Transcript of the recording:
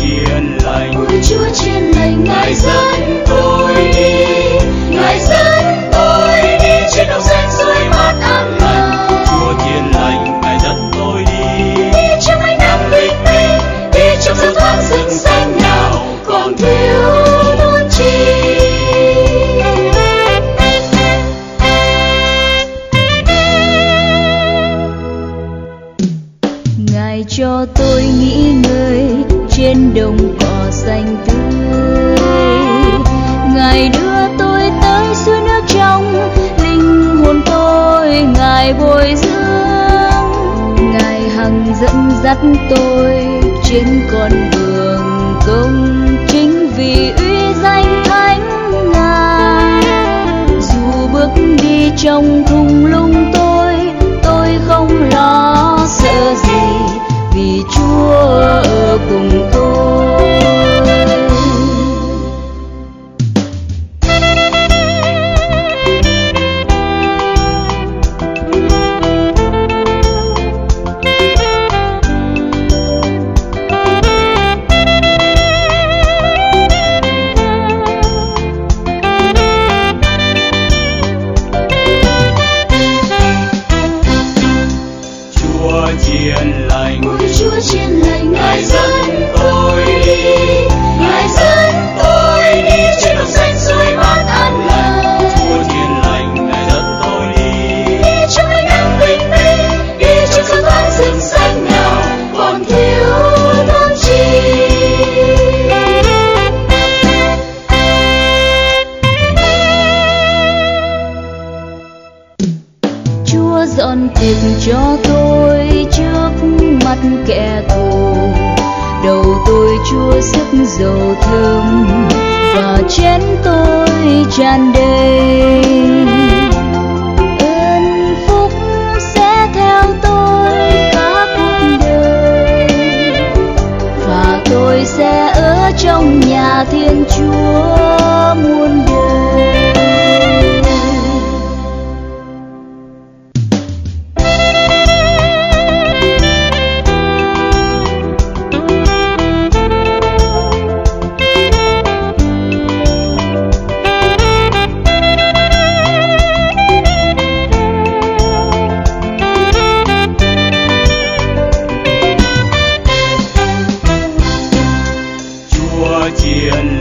hiền lành. Ôi Chúa hiền lành Ngài dẫn tôi đi. Ngài dẫn tôi đi trên đồng xanh suối mát an lành Chúa hiền lành Ngài dẫn tôi đi. Đi trong ánh nắng bình minh Đi trong sự thoáng rừng xanh nào còn thiếu muốn chi. Ngài cho tôi nghĩ ngơi trên đồng cỏ xanh tươi. Ngài đưa tôi tới suối nước trong, linh hồn tôi ngài bồi dưỡng. Ngài hằng dẫn dắt tôi trên con đường công chính vì uy danh thánh ngài. Dù bước đi trong thung Chúa dọn tiệc cho tôi trước mắt kẻ thù. Đầu tôi chúa sức dầu thơm và chén tôi tràn đầy. Ơn phúc sẽ theo tôi cả cuộc đời. Và tôi sẽ ở trong nhà thiên chúa muôn đời. chiến